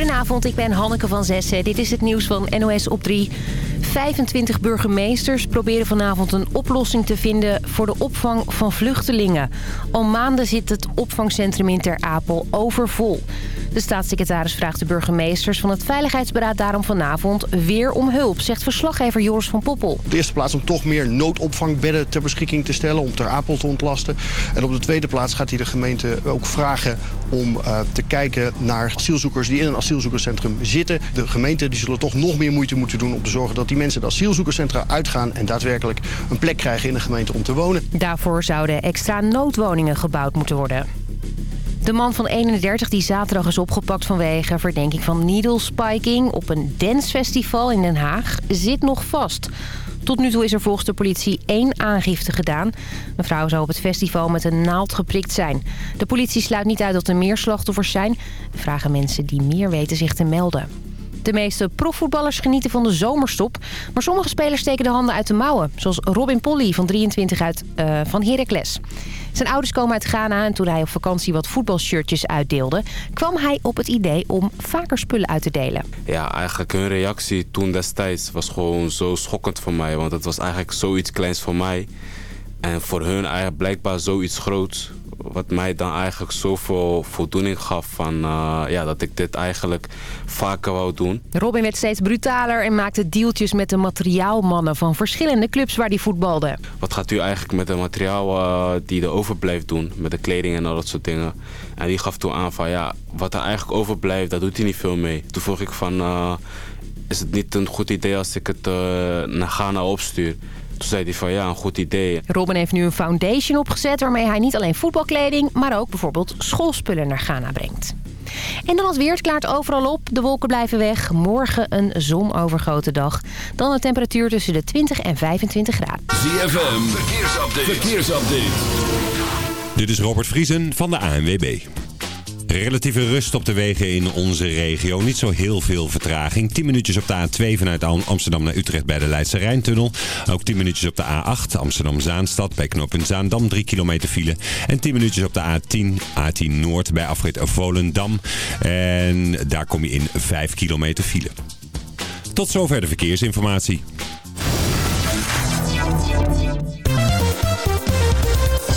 Goedenavond, ik ben Hanneke van Zessen. Dit is het nieuws van NOS op 3. 25 burgemeesters proberen vanavond een oplossing te vinden voor de opvang van vluchtelingen. Al maanden zit het opvangcentrum in Ter Apel overvol. De staatssecretaris vraagt de burgemeesters van het Veiligheidsberaad daarom vanavond weer om hulp, zegt verslaggever Joris van Poppel. Op de eerste plaats om toch meer noodopvangbedden ter beschikking te stellen, om Ter Apel te ontlasten. En op de tweede plaats gaat hij de gemeente ook vragen om uh, te kijken naar asielzoekers die in een asielzoekerscentrum zitten. De gemeenten die zullen toch nog meer moeite moeten doen om te zorgen dat die mensen de asielzoekerscentra uitgaan en daadwerkelijk een plek krijgen in de gemeente om te wonen. Daarvoor zouden extra noodwoningen gebouwd moeten worden. De man van 31 die zaterdag is opgepakt vanwege verdenking van needle spiking op een dancefestival in Den Haag zit nog vast. Tot nu toe is er volgens de politie één aangifte gedaan. Mevrouw zou op het festival met een naald geprikt zijn. De politie sluit niet uit dat er meer slachtoffers zijn. Vragen mensen die meer weten zich te melden. De meeste profvoetballers genieten van de zomerstop. Maar sommige spelers steken de handen uit de mouwen. Zoals Robin Polly van 23 uit, uh, van Heracles. Zijn ouders komen uit Ghana en toen hij op vakantie wat voetbalshirtjes uitdeelde... kwam hij op het idee om vaker spullen uit te delen. Ja, eigenlijk hun reactie toen destijds was gewoon zo schokkend voor mij. Want het was eigenlijk zoiets kleins voor mij. En voor hun eigenlijk blijkbaar zoiets groots wat mij dan eigenlijk zoveel voldoening gaf van, uh, ja, dat ik dit eigenlijk vaker wou doen. Robin werd steeds brutaler en maakte deeltjes met de materiaalmannen van verschillende clubs waar hij voetbalde. Wat gaat u eigenlijk met de materiaal uh, die er overblijft doen, met de kleding en al dat soort dingen? En die gaf toen aan van ja, wat er eigenlijk overblijft, daar doet hij niet veel mee. Toen vroeg ik van, uh, is het niet een goed idee als ik het naar Ghana opstuur? Toen zei hij van ja, een goed idee. Robin heeft nu een foundation opgezet waarmee hij niet alleen voetbalkleding... maar ook bijvoorbeeld schoolspullen naar Ghana brengt. En dan het weer. Het klaart overal op. De wolken blijven weg. Morgen een zonovergoten dag. Dan een temperatuur tussen de 20 en 25 graden. ZFM, verkeersupdate. verkeersupdate. Dit is Robert Vriesen van de ANWB. Relatieve rust op de wegen in onze regio. Niet zo heel veel vertraging. 10 minuutjes op de A2 vanuit Amsterdam naar Utrecht bij de Leidse Rijntunnel. Ook 10 minuutjes op de A8 Amsterdam-Zaanstad bij knooppunt Zaandam 3 kilometer file. En 10 minuutjes op de A10 A10 Noord bij afrit Volendam. En daar kom je in 5 kilometer file. Tot zover de verkeersinformatie.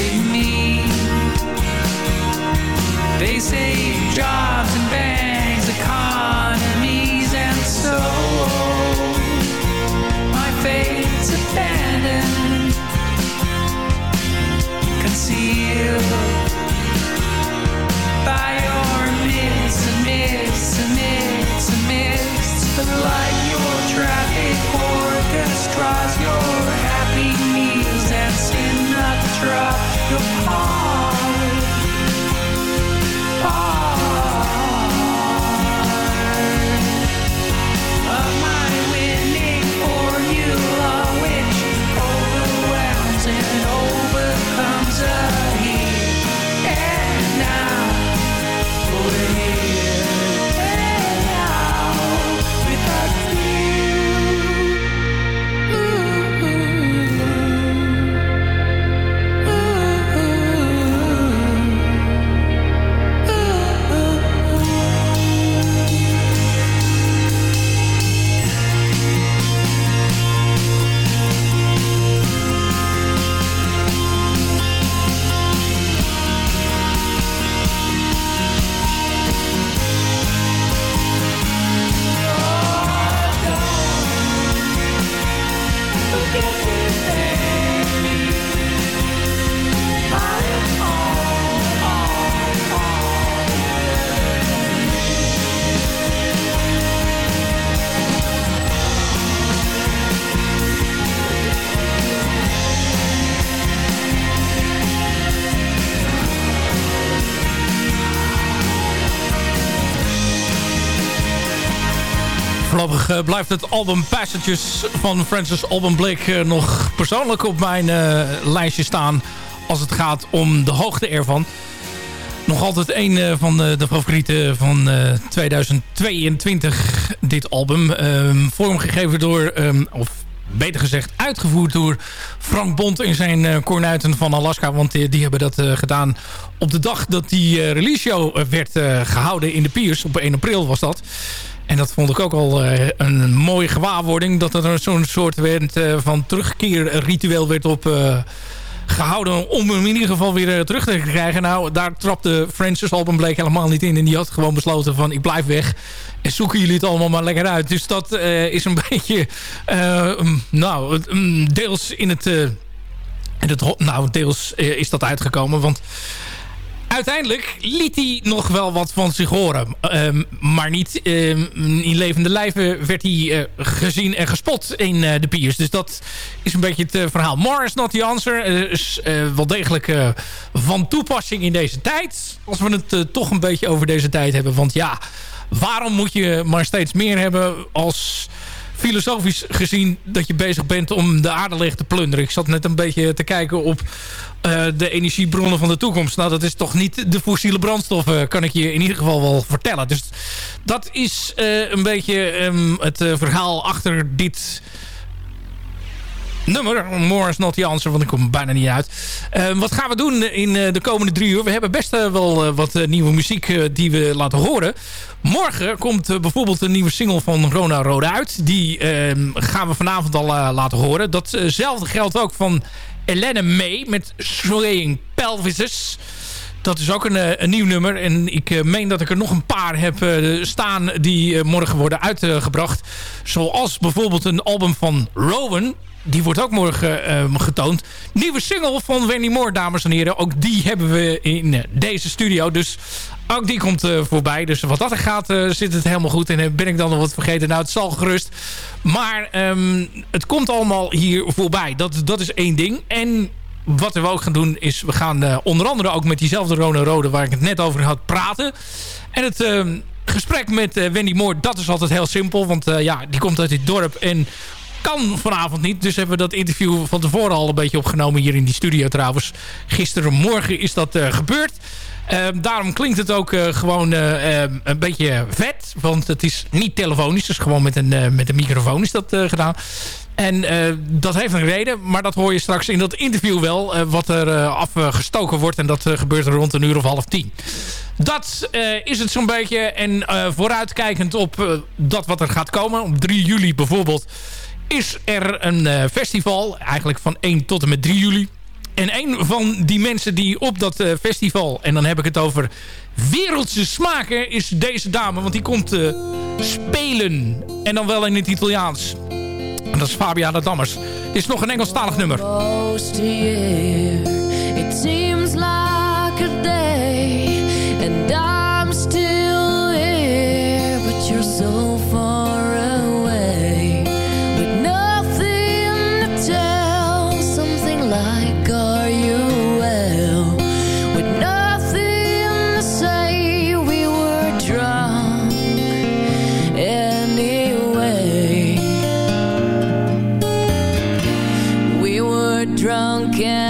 save me. They save jobs and banks, economies, and so my fate's abandoned, concealed by your miss, a miss, a miss, a miss, like your traffic orchestras, your happiness your heart Voorlopig eh, blijft het album Passages van Francis Alban Blake eh, nog persoonlijk op mijn eh, lijstje staan. Als het gaat om de hoogte ervan. Nog altijd een van de, favorieten van eh, 2022, dit album. Ehm, vormgegeven door, ehm, of beter gezegd uitgevoerd door Frank Bond in zijn eh Kornuiten van Alaska. Want die, hebben dat gedaan op de dag dat die release show werd eh, gehouden in de Piers. Op 1 april was dat. En dat vond ik ook al eh, een mooie gewaarwording. Dat er zo'n soort werd, eh, van terugkeerritueel werd op... eh, gehouden om hem in ieder geval weer terug te krijgen. Nou, daar trapte Francis Alban helemaal niet in. En die had gewoon besloten van ik blijf weg. En zoeken jullie het allemaal maar lekker uit. Dus dat is een beetje... mm, nou, mm, deels in het... eh, in het nou, deels is dat uitgekomen. Want uiteindelijk liet hij nog wel wat van zich horen. Ehm, maar niet ehm, in levende lijven werd hij eh, gezien en gespot in eh, de piers. Dus dat is een beetje het eh, verhaal. More is not the answer. Is wel degelijk van toepassing in deze tijd. Als we het toch een beetje over deze tijd hebben. Want ja, waarom moet je maar steeds meer hebben als filosofisch gezien dat je bezig bent om de aarde leeg te plunderen. Ik zat net een beetje te kijken op eh, de energiebronnen van de toekomst. Nou, dat is toch niet de fossiele brandstoffen, kan ik je in ieder geval wel vertellen. Dus dat is eh, een beetje ehm, het eh, verhaal achter dit nummer. More is not the answer, want ik kom er bijna niet uit. Eh, wat gaan we doen in eh, de komende drie uur? We hebben best eh, wel eh, wat nieuwe muziek die we laten horen. Morgen komt bijvoorbeeld een nieuwe single van Rona Rode uit. Die eh, gaan we vanavond al laten horen. Datzelfde geldt ook van Elena May met Swaying Pelvises. Dat is ook een, een nieuw nummer. En ik meen dat ik er nog een paar heb staan die morgen worden uitgebracht. Zoals bijvoorbeeld een album van Rowan. Die wordt ook morgen eh, getoond. Nieuwe single van Wendy Moore, dames en heren. Ook die hebben we in eh, deze studio. Dus ook die komt eh, voorbij. Dus wat dat er gaat, eh, zit het helemaal goed. En ben ik dan nog wat vergeten? Nou, het zal gerust. Maar ehm, het komt allemaal hier voorbij. Dat, dat is één ding. En wat we ook gaan doen is... we gaan onder andere ook met diezelfde Rona Rode... waar ik het net over had praten. En het ehm, gesprek met Wendy Moore... dat is altijd heel simpel. Want ja, die komt uit dit dorp en kan vanavond niet. Dus hebben we dat interview van tevoren al een beetje opgenomen... hier in die studio trouwens. Gisterenmorgen is dat eh, gebeurd. Ehm, daarom klinkt het ook eh, gewoon eh, ehm, een beetje vet. Want het is niet telefonisch. Dus gewoon met een, met een microfoon is dat gedaan. En dat heeft een reden. Maar dat hoor je straks in dat interview wel. wat er afgestoken wordt. En dat gebeurt rond een uur of half tien. Dat is het zo'n beetje. En vooruitkijkend op dat wat er gaat komen. Op 3 juli bijvoorbeeld is er een eh, festival. Eigenlijk van 1 tot en met 3 juli. En een van die mensen die op dat eh, festival... en dan heb ik het over wereldse smaken... is deze dame, want die komt eh, spelen. En dan wel in het Italiaans. En dat is Fabiana Dammers. Dit is nog een Engelstalig nummer. again.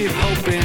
keep hoping.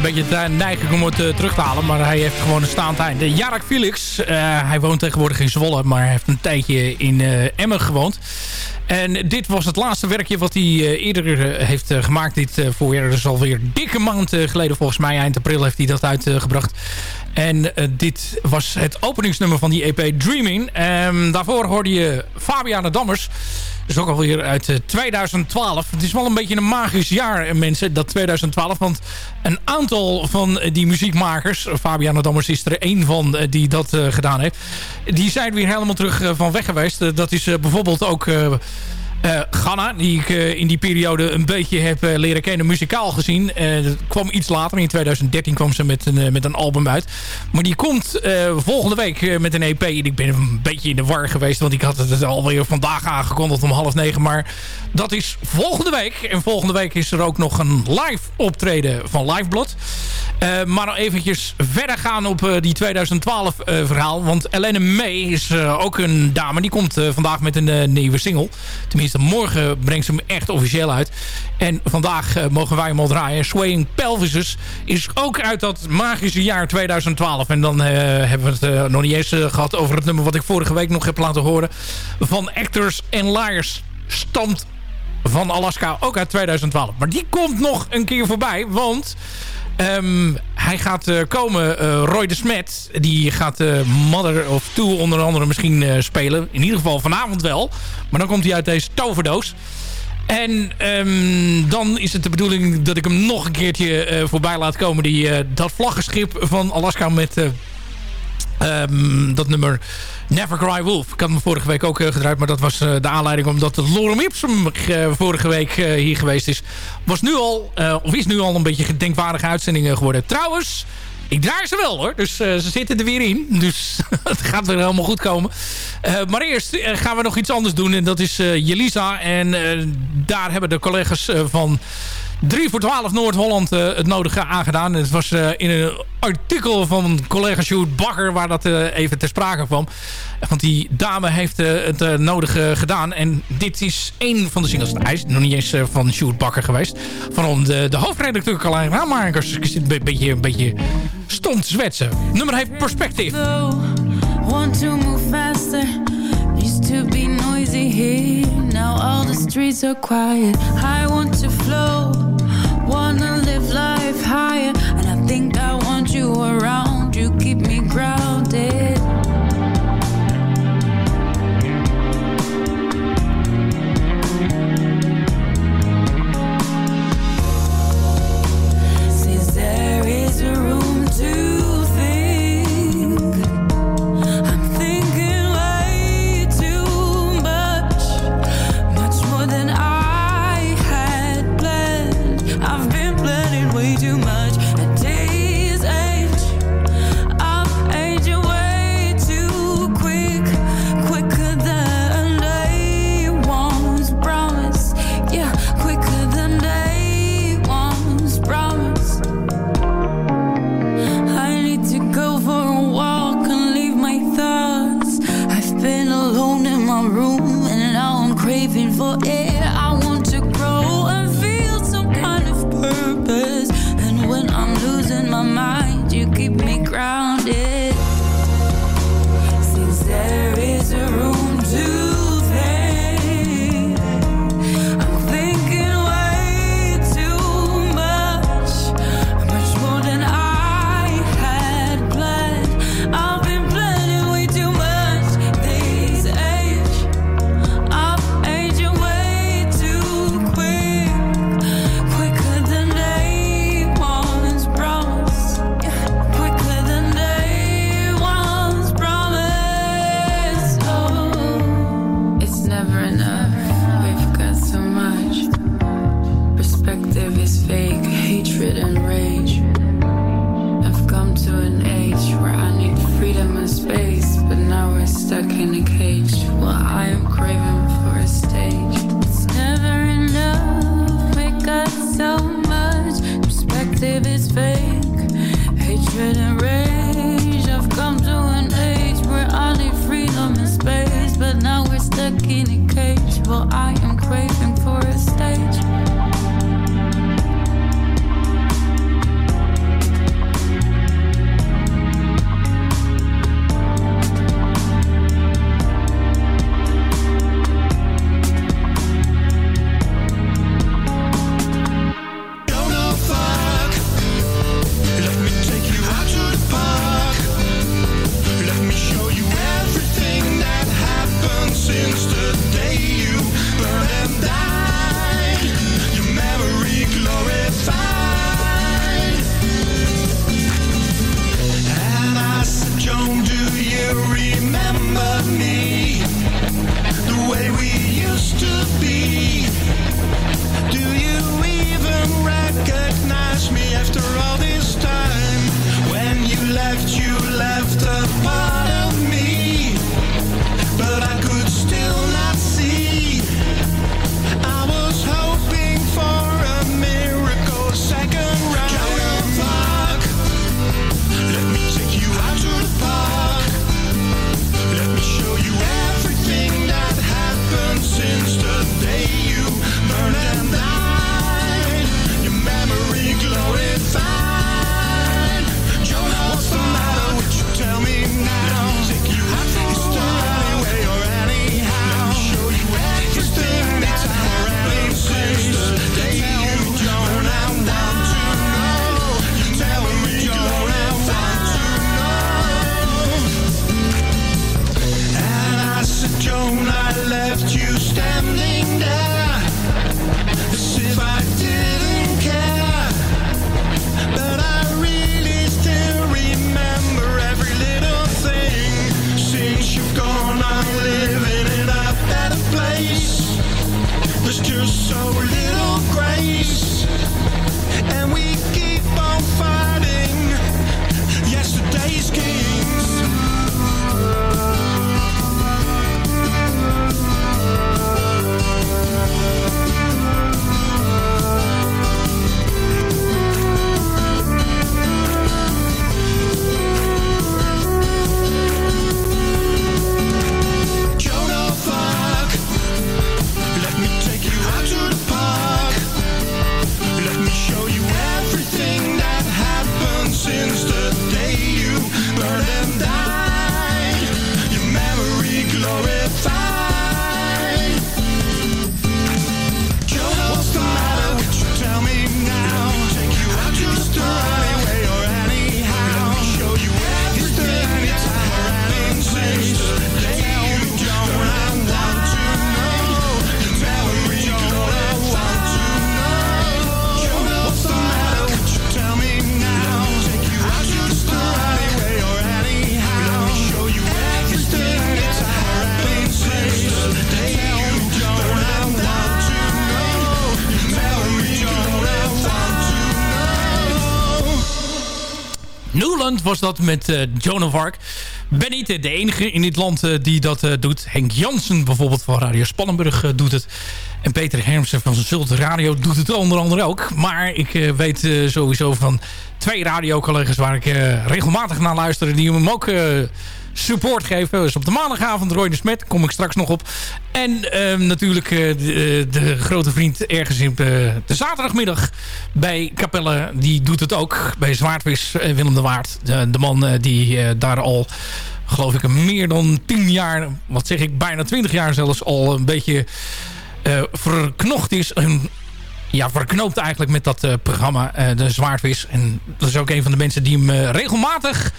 Een beetje de neiging om het eh, terug te halen. Maar hij heeft gewoon een staand einde. Jarak Felix, eh, hij woont tegenwoordig in Zwolle. Maar heeft een tijdje in eh, Emmen gewoond. En dit was het laatste werkje wat hij eerder heeft gemaakt dit voorjaar. Is alweer dikke maand geleden volgens mij. Eind april heeft hij dat uitgebracht. En dit was het openingsnummer van die EP Dreaming. Ehm, daarvoor hoorde je Fabiana Dammers. Is ook alweer uit eh, 2012. Het is wel een beetje een magisch jaar, eh, mensen, dat 2012. Want een aantal van eh, die muziekmakers... Fabiana Dammers is er één van eh, die dat eh, gedaan heeft... die zijn weer helemaal terug eh, van weg geweest. Eh, dat is eh, bijvoorbeeld ook... Ghana, die ik eh, in die periode een beetje heb eh, leren kennen, muzikaal gezien. Dat kwam iets later, in 2013 kwam ze met een, met een album uit. Maar die komt volgende week met een EP. En ik ben een beetje in de war geweest, want ik had het alweer vandaag aangekondigd om half negen. Maar dat is volgende week. En volgende week is er ook nog een live optreden van Liveblood. Maar nog eventjes verder gaan op die 2012 eh, verhaal. Want Elena May is ook een dame. Die komt vandaag met een nieuwe single. Tenminste, morgen brengt ze hem echt officieel uit. En vandaag eh, mogen wij hem al draaien. Swaying Pelvises is ook uit dat magische jaar 2012. En dan eh, hebben we het eh, nog niet eens eh, gehad over het nummer wat ik vorige week nog heb laten horen. Van Actors and Liars stamt van Alaska ook uit 2012. Maar die komt nog een keer voorbij, want... Ehm, hij gaat eh, komen, eh, Roy de Smet. Die gaat eh, Mother of Two onder andere misschien spelen. In ieder geval vanavond wel. Maar dan komt hij uit deze toverdoos. En ehm, dan is het de bedoeling dat ik hem nog een keertje voorbij laat komen. Die, dat vlaggenschip van Alaska met eh, ehm, dat nummer Never Cry Wolf. Ik had hem vorige week ook eh, gedraaid. Maar dat was eh, de aanleiding omdat Lorem Ipsum eh, vorige week hier geweest is. Was nu al, of is nu al een beetje gedenkwaardige uitzendingen geworden. Trouwens... Ik draai ze wel hoor. Dus ze zitten er weer in. Dus het gaat weer helemaal goed komen. Maar eerst gaan we nog iets anders doen. En dat is Jelisa. En daar hebben de collega's van 3 voor 12 Noord-Holland eh, het nodige aangedaan. Het was eh, in een artikel van collega Sjoerd Bakker... waar dat eh, even ter sprake kwam. Want die dame heeft het nodige gedaan. En dit is één van de singles. Hij is nog niet eens van Sjoerd Bakker geweest. Van de, de hoofdredacteur Carlijn Raammakers. Ik zit een be- beetje, een beetje stom te zwetsen. Nummer heeft perspectief. Want to move faster. To be noisy here. Now all the streets are quiet. I want to flow. Wanna live life higher. And I think I want you around. You keep me grounded. it. I remember me the way we used to be. Was dat met eh, Joan of Arc. Ben niet de enige in dit land eh, die dat eh, doet. Henk Jansen bijvoorbeeld van Radio Spannenburg doet het. En Peter Hermsen van Zult Radio doet het onder andere ook. Maar ik weet sowieso van twee radiocollega's waar ik regelmatig naar luister. Die hem ook support geven. Dus op de maandagavond Roy de Smet. Kom ik straks nog op. En ehm, natuurlijk eh, de, de grote vriend ergens in de, de zaterdagmiddag bij Capelle. Die doet het ook bij Zwaardvis. eh, Willem de Waard. De, de man eh, die eh, daar al geloof ik meer dan tien jaar, wat zeg ik, bijna twintig jaar zelfs al een beetje eh, verknocht is. En, ja, verknoopt eigenlijk met dat eh, programma, eh, de Zwaardvis. En dat is ook een van de mensen die hem eh, regelmatig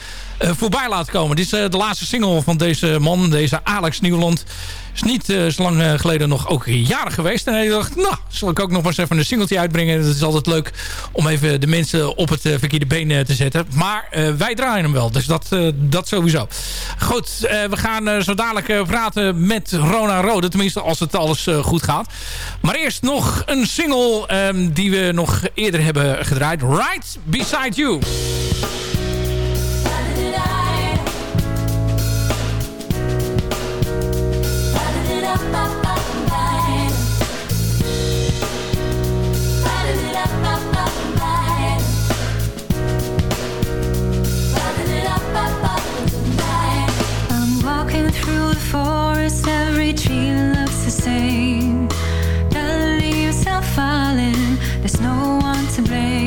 voorbij laat komen. Dit is de laatste single van deze man, deze Alex Nieuwland. Is niet zo lang geleden nog ook jarig geweest. En hij dacht, nou, zal ik ook nog eens even een singeltje uitbrengen. Dat is altijd leuk om even de mensen op het verkeerde been te zetten. Maar wij draaien hem wel, dus dat, dat sowieso. Goed, eh, we gaan eh, zo dadelijk eh, praten met Rona Rode. Tenminste, als het alles goed gaat. Maar eerst nog een single ehm, die we nog eerder hebben gedraaid. Right Beside You. To.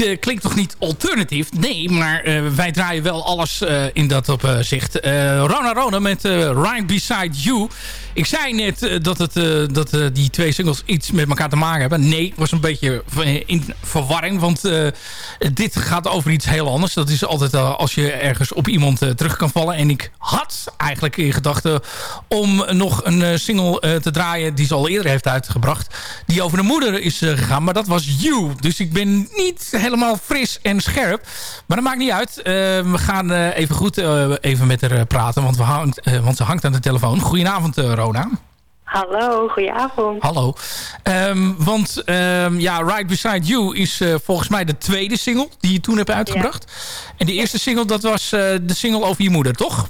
Eh, klinkt toch niet alternatief? Nee, maar eh, wij draaien wel alles eh, in dat opzicht. Rona Rona met Right Beside You. Ik zei net eh, dat, het, eh, dat eh, die twee singles iets met elkaar te maken hebben. Nee, was een beetje in verwarring. Want dit gaat over iets heel anders. Dat is altijd als je ergens op iemand terug kan vallen. En ik had eigenlijk in gedachten om nog een single te draaien... die ze al eerder heeft uitgebracht. Die over de moeder is gegaan. Maar dat was You. Dus ik ben niet helemaal fris en scherp. Maar dat maakt niet uit. We gaan even goed even met haar praten. Want, we hangt, want ze hangt aan de telefoon. Goedenavond, eh, Hallo, goedenavond. Hallo. Ehm, want ehm, ja, Right Beside You is eh, volgens mij de tweede single die je toen hebt uitgebracht. En de eerste single, dat was eh, de single over je moeder, toch?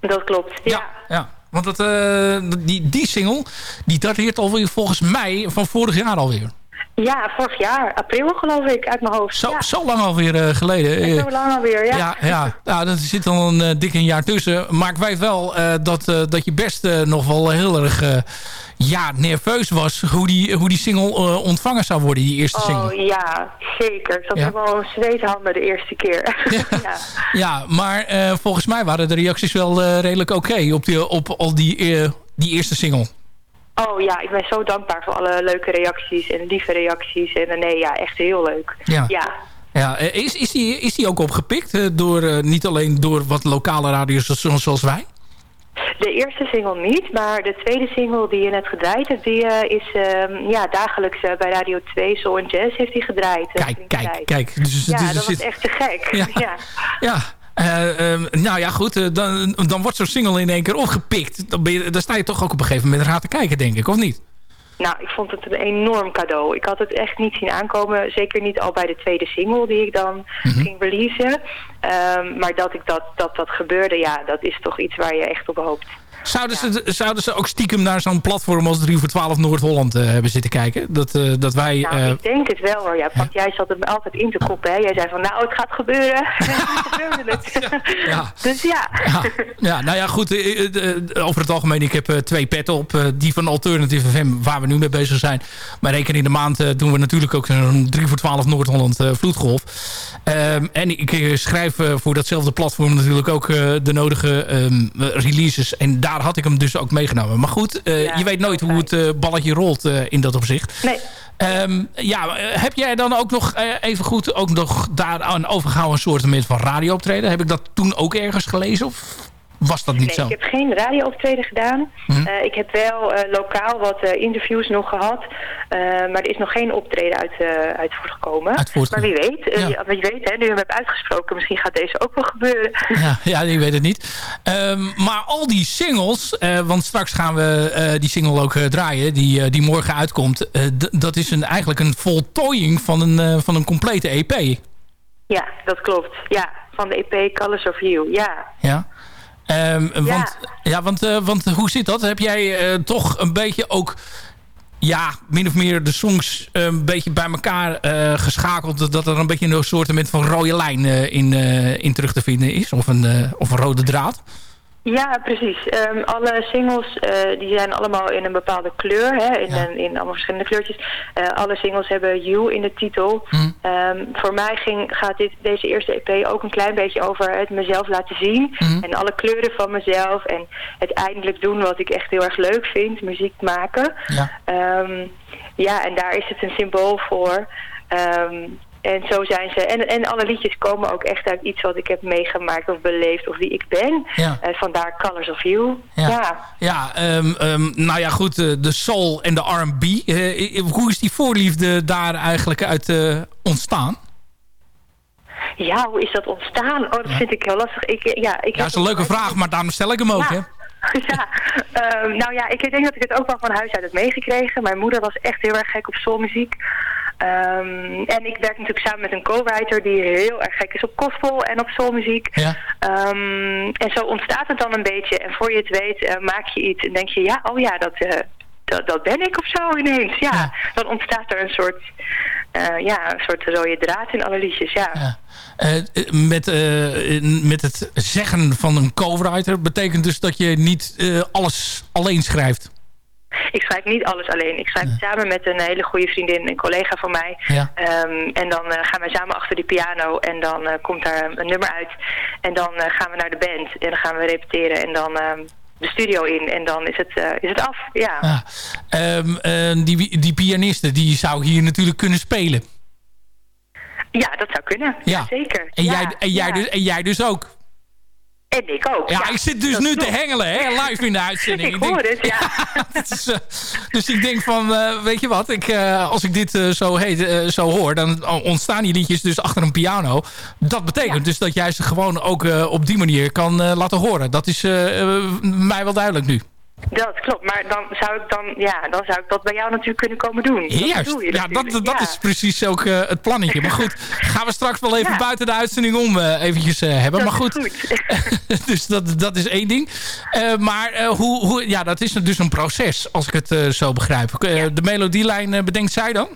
Dat klopt, ja. Ja, want dat, eh, die, die single, die dateert alweer volgens mij van vorig jaar alweer. Ja, vorig jaar, april geloof ik, uit mijn hoofd. Zo, zo lang alweer eh, geleden. Ja, Zo lang alweer, ja. Ja, ja. ja dat zit dan een eh, dik een jaar tussen. Maar ik weet wel eh, dat, eh, dat je best eh, nog wel heel erg eh, ja, nerveus was... hoe die, hoe die single eh, ontvangen zou worden, die eerste single. Oh ja, zeker. Ik zat Ja. helemaal in zweethanden de eerste keer. ja. Ja, maar eh, volgens mij waren de reacties wel eh, redelijk oké op, die, op al die, eh, die eerste single. Oh ja, ik ben zo dankbaar voor alle leuke reacties en lieve reacties. En eh, nee, ja, echt heel leuk. Ja. ja. Ja, eh, is, is, die, is die ook opgepikt? eh, door, niet alleen door wat lokale radiostations zoals wij? De eerste single niet, maar de tweede single die je net gedraaid hebt, die is ehm, ja, dagelijks bij Radio 2 Soul Jazz heeft hij gedraaid. Kijk, kijk, tijd. kijk. Dus, Ja, dus dat zit- was echt te gek. Ja. Ja. Ja, eh, ehm, nou ja, goed. eh, dan, dan wordt zo'n single in één keer opgepikt. Dan, ben je, dan sta je toch ook op een gegeven moment raar te kijken, denk ik, of niet? Nou, ik vond het een enorm cadeau. Ik had het echt niet zien aankomen. Zeker niet al bij de tweede single die ik dan Mhm. ging releasen. Ehm, maar dat, ik dat, dat dat gebeurde, ja, dat is toch iets waar je echt op hoopt. Zouden, ze, zouden ze ook stiekem naar zo'n platform als 3 voor 12 Noord-Holland eh, hebben zitten kijken? Dat, eh, dat wij... Nou, eh, ik denk het wel hoor. Ja, jij zat het me altijd in te koppen. Hè? Jij zei van, nou, het gaat gebeuren. Ja. Dus ja. Ja, nou ja, goed. over het algemeen, ik heb twee petten op. die van Alternative FM, waar we nu mee bezig zijn. Maar rekening in de maand doen we natuurlijk ook een 3 voor 12 Noord-Holland vloedgolf. Ehm, en ik schrijf voor datzelfde platform natuurlijk ook de nodige ehm, releases. En daar had ik hem dus ook meegenomen. Maar goed, eh, Ja, je weet nooit hoe het eh, balletje rolt eh, in dat opzicht. Nee. Ehm, ja, heb jij dan ook nog even goed ook nog daaraan overgehouden een soort van radio optreden? Heb ik dat toen ook ergens gelezen of was dat niet nee, zo? ik heb geen radio-optreden gedaan. Hm. Eh, ik heb wel eh, lokaal wat eh, interviews nog gehad. Eh, maar er is nog geen optreden uit, uit voortgekomen. Uit. Maar wie weet, Ja. ja, wie weet hè, nu je hem hebt uitgesproken, misschien gaat deze ook wel gebeuren. Ja, ja, ik weet het niet. Ehm, maar al die singles, want straks gaan we die single ook draaien, die, die morgen uitkomt. dat is een, eigenlijk een voltooiing van een, van een complete EP. Ja, dat klopt. Ja, van de EP Colors of You. Ja. Ja. Ehm, Want, ja, want, eh, want hoe zit dat? Heb jij eh, toch een beetje ook... Ja, min of meer de songs eh, een beetje bij elkaar geschakeld... dat er een beetje een soort van rode lijn in, in terug te vinden is? Of een, of een rode draad? Ja, precies. Ehm, alle singles eh, die zijn allemaal in een bepaalde kleur, hè, in, een- in allemaal verschillende kleurtjes. Eh, alle singles hebben You in de titel. Hm. Ehm, voor mij ging, gaat dit, deze eerste EP ook een klein beetje over het mezelf laten zien. Hm. En alle kleuren van mezelf. En het eindelijk doen wat ik echt heel erg leuk vind, muziek maken. Ja. Ehm, ja, en daar is het een symbool voor. En zo zijn ze. En, en alle liedjes komen ook echt uit iets wat ik heb meegemaakt of beleefd of wie ik ben. Ja. Eh, vandaar Colors of You. Ja. Ja. Ja, ehm, ehm, nou ja, goed. eh, de soul en de R&B. eh, hoe is die voorliefde daar eigenlijk uit ontstaan? Ja, hoe is dat ontstaan? Oh, dat vind ik heel lastig. Ik, ja, ik Ja, dat is een leuke vraag, maar daarom stel ik hem ook, hè? ja, ehm, nou ja, ik denk dat ik het ook wel van huis uit heb meegekregen. Mijn moeder was echt heel erg gek op soulmuziek. Ehm, en ik werk natuurlijk samen met een co-writer die heel erg gek is op gospel en op soulmuziek. Ja. Ehm, en zo ontstaat het dan een beetje. En voor je het weet eh, maak je iets en denk je, ja, oh ja, dat, eh, dat, dat ben ik of zo ineens. Ja, dan ontstaat er een soort, eh, ja, een soort rode draad in alle liedjes, ja. Eh, met, met het zeggen van een co-writer betekent dus dat je niet alles alleen schrijft. Ik schrijf niet alles alleen. Ik schrijf samen met een hele goede vriendin, een collega van mij. Ja. Ehm, en dan eh, gaan wij samen achter die piano en dan eh, komt daar een nummer uit. En dan eh, gaan we naar de band en dan gaan we repeteren en dan ehm, de studio in. En dan is het, is het af, ja. Ja. Ehm, eh, die, die pianiste die zou hier natuurlijk kunnen spelen. Ja, dat zou kunnen. Ja. Zeker. En, Ja, jij, en, jij ja. dus, en jij dus ook. En ik ook. Ja, ik zit dus dat nu te hengelen, hè, live in de uitzending. Ik hoor het, ja. is, eh, dus ik denk van, eh, weet je wat, ik, eh, als ik dit zo, heet, zo hoor, dan ontstaan die liedjes dus achter een piano. Dat betekent dus dat jij ze gewoon ook op die manier kan laten horen. Dat is mij wel duidelijk nu. Dat klopt, maar dan zou ik dan, ja, dan zou ik dat bij jou natuurlijk kunnen komen doen. Dat Juist, je ja, dat, dat ja. is precies ook eh, het plannetje. Maar goed, gaan we straks wel even Ja. buiten de uitzending om eh, eventjes eh, hebben. Dat maar goed, dus dat, dat is één ding. Maar hoe, hoe, ja, dat is dus een proces, als ik het zo begrijp. De melodielijn bedenkt zij dan?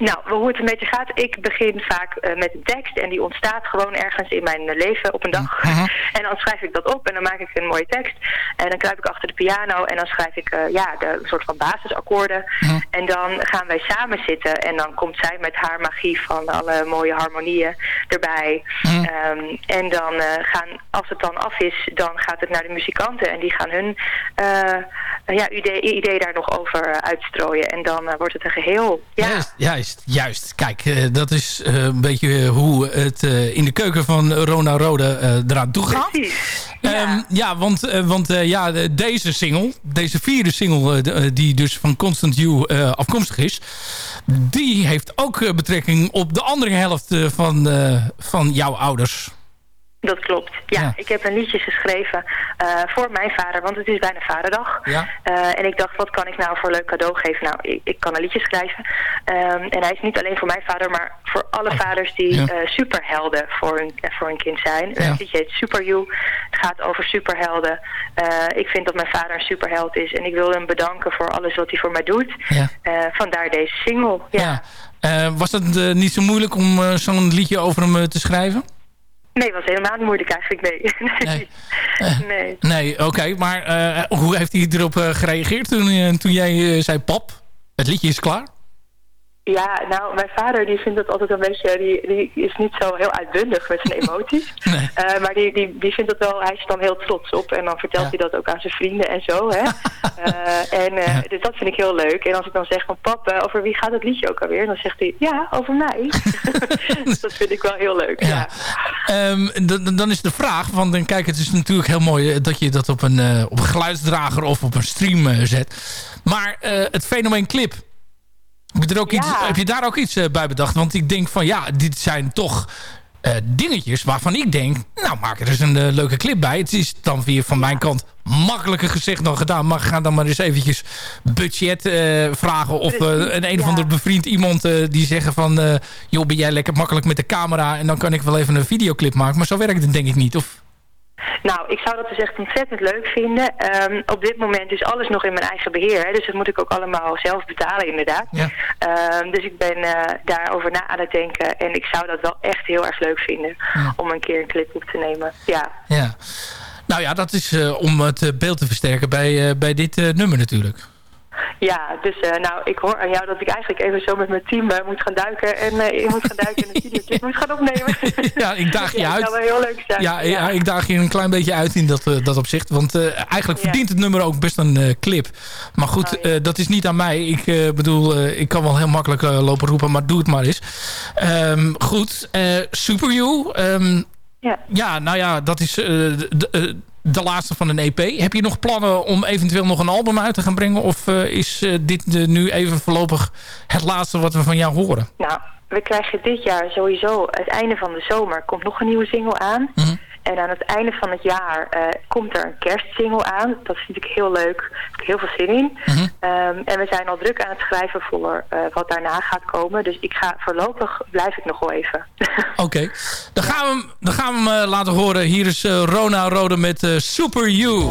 Nou, hoe het een beetje gaat, ik begin vaak eh, met een tekst en die ontstaat gewoon ergens in mijn eh, leven op een dag. Mhm. En dan schrijf ik dat op en dan maak ik een mooie tekst. En dan kruip ik achter de piano en dan schrijf ik eh, ja, de een soort van basisakkoorden. Mhm. En dan gaan wij samen zitten en dan komt zij met haar magie van alle mooie harmonieën erbij. Mhm. Ehm, en dan gaan, als het dan af is, dan gaat het naar de muzikanten en die gaan hun ja, idee, idee daar nog over uitstrooien. En dan wordt het een geheel. Ja. Juist, juist. Kijk, eh, dat is eh, een beetje hoe het eh, in de keuken van Rona Rode eh, eraan toe gaat. Precies. Ja, ja want, eh, want eh, ja, de- deze single, deze vierde single eh, eh, die dus van Constant You eh, afkomstig is... die heeft ook eh, betrekking op de andere helft eh, van, eh, van jouw ouders. Dat klopt. Ja, Ja. ik heb een liedje geschreven eh, voor mijn vader, want het is bijna vaderdag. Ja. Eh, en ik dacht, wat kan ik nou voor leuk cadeau geven? Nou, ik, ik kan een liedje schrijven. Ehm, en hij is niet alleen voor mijn vader, maar voor alle vaders die Ja. eh, superhelden voor hun, voor hun kind zijn. Het liedje heet Super You. Het gaat over superhelden. Ik vind dat mijn vader een superheld is en ik wil hem bedanken voor alles wat hij voor mij doet. Vandaar deze single. Ja. Was het niet zo moeilijk om zo'n liedje over hem te schrijven? Nee, was helemaal niet moeilijk eigenlijk, nee. nee. nee. Nee, oké. maar eh, hoe heeft hij erop eh, gereageerd toen, eh, toen jij zei... Pap, het liedje is klaar? Ja, nou, mijn vader die vindt dat altijd een beetje, die, die is niet zo heel uitbundig met zijn emoties. Nee. Eh, maar die, die, die vindt dat wel, hij is dan heel trots op en dan vertelt hij dat ook aan zijn vrienden en zo. Hè? Eh, en eh, dus dat vind ik heel leuk. En als ik dan zeg van pap, eh, over wie gaat het liedje ook alweer? Dan zegt hij, ja, over mij. dus dat vind ik wel heel leuk, ja. Ehm, d- d- dan is de vraag, van, dan, kijk, het is natuurlijk heel mooi dat je dat op een, op een geluidsdrager of op een stream zet. Maar het fenomeen clip, heb je, er ook iets, heb je daar ook iets eh, bij bedacht? Want ik denk van ja, dit zijn toch eh, dingetjes waarvan ik denk, nou maak er eens een eh, leuke clip bij. Het is dan weer van mijn kant makkelijker gezegd dan gedaan. Maar ga dan maar eens eventjes budget vragen of een een of ander bevriend iemand die zeggen van... joh, ben jij lekker makkelijk met de camera... en dan kan ik wel even een videoclip maken. Maar zo werkt het denk ik niet. Of, Nou, ik zou dat dus echt ontzettend leuk vinden. Ehm, op dit moment is alles nog in mijn eigen beheer. Hè, dus dat moet ik ook allemaal zelf betalen inderdaad. Ja. Ehm, dus ik ben eh, daarover na aan het denken. En ik zou dat wel echt heel erg leuk vinden. Om een keer een clip op te nemen. Ja. ja. Nou ja, dat is eh, om het eh, beeld te versterken bij, bij dit nummer natuurlijk. Ja, dus eh, nou, ik hoor aan jou dat ik eigenlijk even zo met mijn team eh, moet gaan duiken. En eh, ik moet gaan duiken en een videoclip moet gaan opnemen. Ja, ik daag je Ja, uit. Dat zou wel heel leuk zijn. Ja, ja, ik daag je een klein beetje uit in dat, dat opzicht. Want eigenlijk verdient het nummer ook best een clip. Maar goed, eh, dat is niet aan mij. Ik bedoel, ik kan wel heel makkelijk lopen roepen, maar doe het maar eens. Ehm, goed, Super You. ehm, Ja. ja, nou ja, dat is de laatste van een EP. Heb je nog plannen om eventueel nog een album uit te gaan brengen? Of eh, is eh, dit de, nu even voorlopig het laatste wat we van jou horen? Nou, we krijgen dit jaar sowieso, het einde van de zomer, komt nog een nieuwe single aan. Mhm. En aan het einde van het jaar eh, komt er een kerstsingle aan. Dat vind ik heel leuk. Daar heb ik heel veel zin in. Mhm. Ehm, en we zijn al druk aan het schrijven voor eh, wat daarna gaat komen. Dus ik ga voorlopig, blijf ik nog wel even. Oké, dan, gaan we hem- dan gaan we hem eh, laten horen. Hier is Rona Rode met Super You.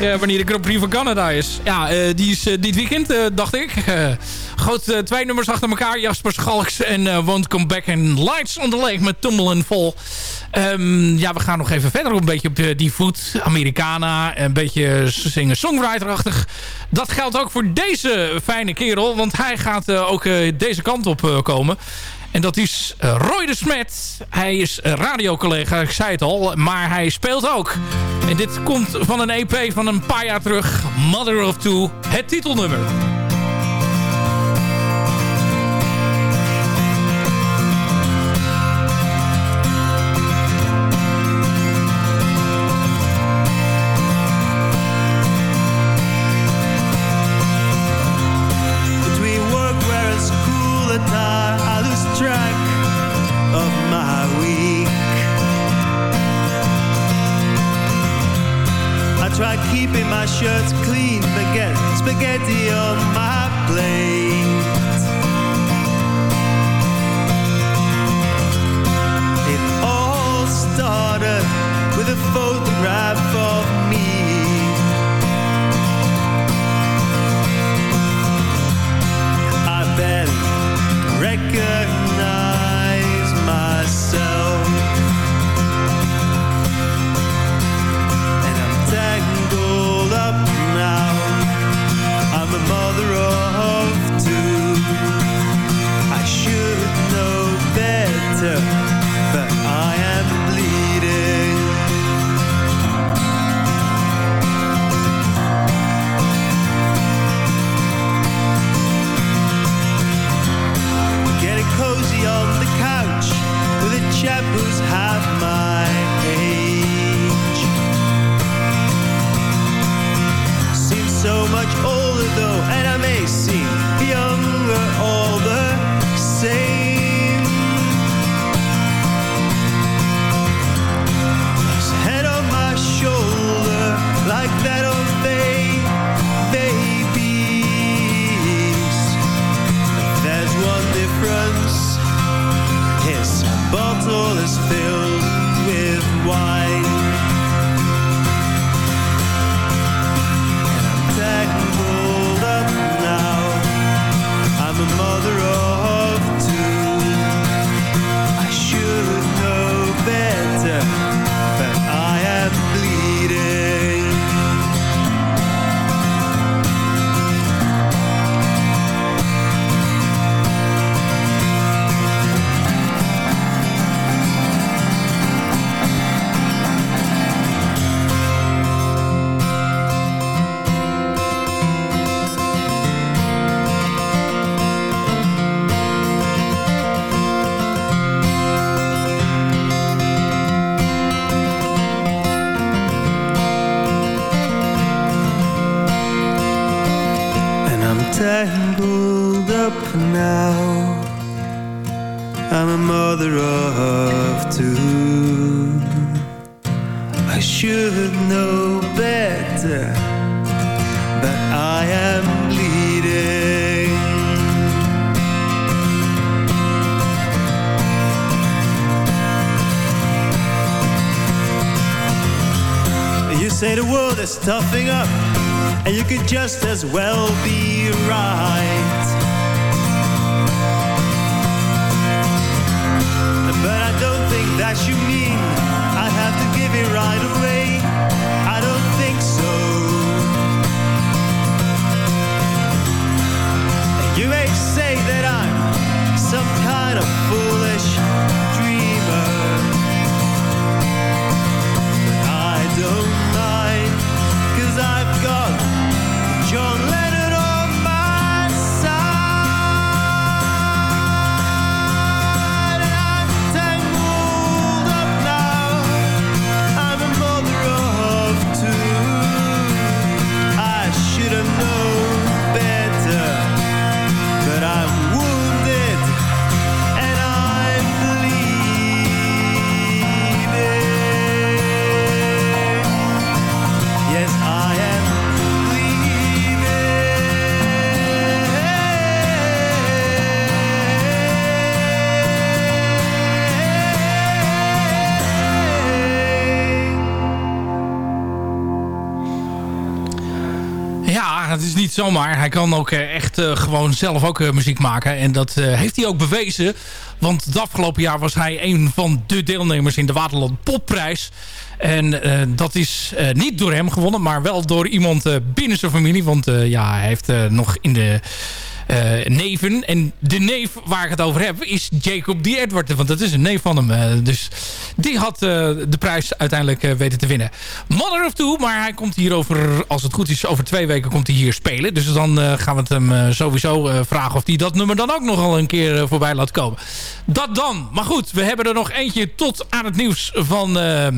Eh, wanneer de Grand Prix van Canada is. Ja, eh, die is eh, dit weekend, dacht ik. Goed, twee nummers achter elkaar. Jasper Schalks en Won't Come Back and Lights on the Lake met tumble en Vol. Ehm, ja, we gaan nog even verder een beetje op die voet. Americana, een beetje zingen songwriterachtig. Dat geldt ook voor deze fijne kerel, want hij gaat ook deze kant op komen. En dat is eh, Roy de Smet. Hij is radiocollega, ik zei het al, maar hij speelt ook. En dit komt van een EP van een paar jaar terug. Mother of Two, het titelnummer. I should know better, but I am bleeding. You say the world is toughing up, and you could just as well be right. That you mean I have to give it right away. I don't think so. You may say that I'm some kind of foolish het is niet zomaar. Hij kan ook eh, echt eh, gewoon zelf ook eh, muziek maken. En dat heeft hij ook bewezen. Want het afgelopen jaar was hij een van de deelnemers in de Waterland Popprijs. En dat is niet door hem gewonnen, maar wel door iemand binnen zijn familie. Want ja, hij heeft nog in de neven. En de neef waar ik het over heb is Jacob D. Edward. Want dat is een neef van hem. eh, dus die had eh, de prijs uiteindelijk eh, weten te winnen. Mother of Two, maar hij komt hier over, als het goed is, over twee weken komt hij hier spelen. Dus dan eh, gaan we het hem eh, sowieso eh, vragen of hij dat nummer dan ook nogal een keer eh, voorbij laat komen. Dat dan. Maar goed, we hebben er nog eentje tot aan het nieuws van, eh,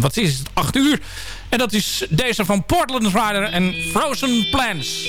wat is het, 8 uur. En dat is deze van Portland Rider en Frozen Plans.